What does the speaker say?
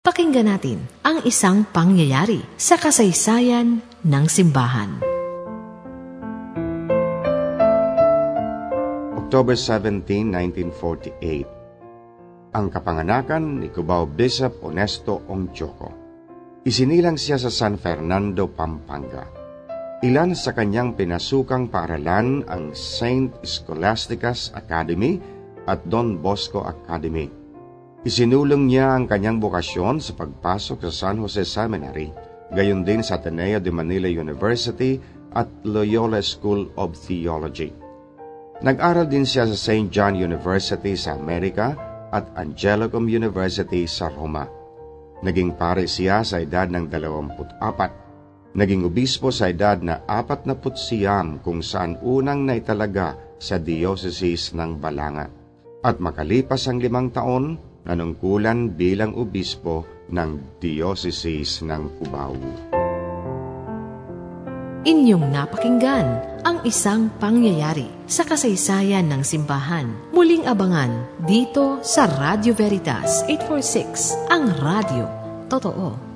Pakinggan natin ang isang pangyayari sa kasaysayan ng simbahan. October 17, 1948 Ang kapanganakan ni Cubao Bishop Honesto Ongchoco. Isinilang siya sa San Fernando, Pampanga. Ilan sa kanyang pinasukang paaralan ang Saint Scholastica's Academy at Don Bosco Academy Isinulong niya ang kanyang bokasyon sa pagpasok sa San Jose Seminary, gayon din sa Ateneo de Manila University at Loyola School of Theology. Nag-aral din siya sa St. John University sa Amerika at Angelicum University sa Roma. Naging pare siya sa edad ng 24. Naging obispo sa edad na 49 kung saan unang naitalaga sa diocese ng Balanga. At makalipas ang limang taon, nanungkulan bilang obispo ng Diocese ng Cubao. Inyong napakinggan ang isang pangyayari sa kasaysayan ng simbahan. Muling abangan dito sa Radio Veritas 846, ang radio. Totoo.